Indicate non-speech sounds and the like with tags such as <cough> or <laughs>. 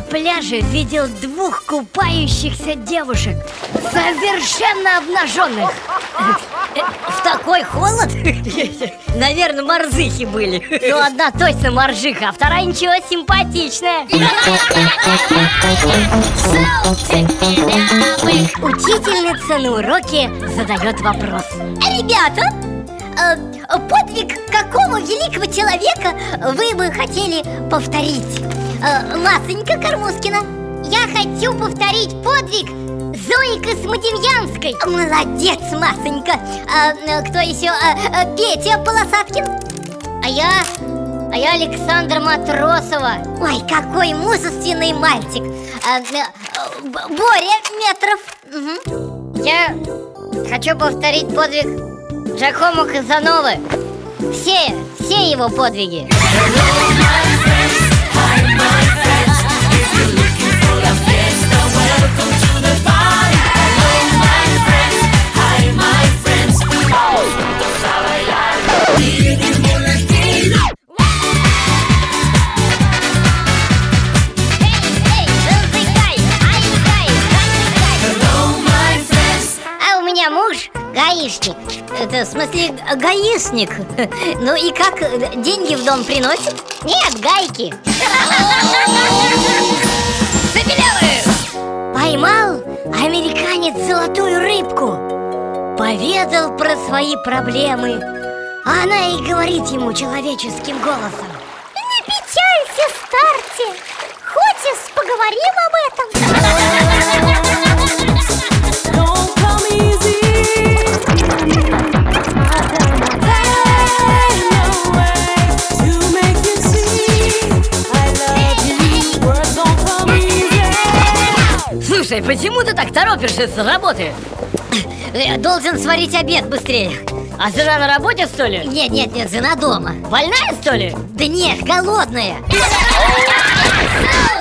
пляже видел двух купающихся девушек Совершенно обнаженных В такой холод? <laughs> Наверное, морзыхи были Ну, одна точно моржиха, а вторая ничего, симпатичная Учительница на уроке задает вопрос Ребята, э, подвиг какого великого человека вы бы хотели повторить? Э, Масонька Кормускина Я хочу повторить подвиг Зои Космодемьянской. Молодец, Масонька. А, э, Кто еще? А, Петя Полосаткин. А я... А я Александр Матросова. Ой, какой мужественный мальчик. А, Боря Метров. Угу. Я хочу повторить подвиг Джакомо Казановы. Все, все его подвиги гаишник. Это в смысле гаишник. <laughs> Ну и как, деньги в дом приносит? Нет, гайки. <laughs> Поймал американец золотую рыбку. Поведал про свои проблемы. А она и говорит ему человеческим голосом. Не печалься, старте Хочешь, поговорим об Слушай, почему ты так торопишься с работы? Я должен сварить обед быстрее А жена на работе, что ли? Нет, нет, нет, жена дома Больная, что ли? Да нет, голодная <laughs>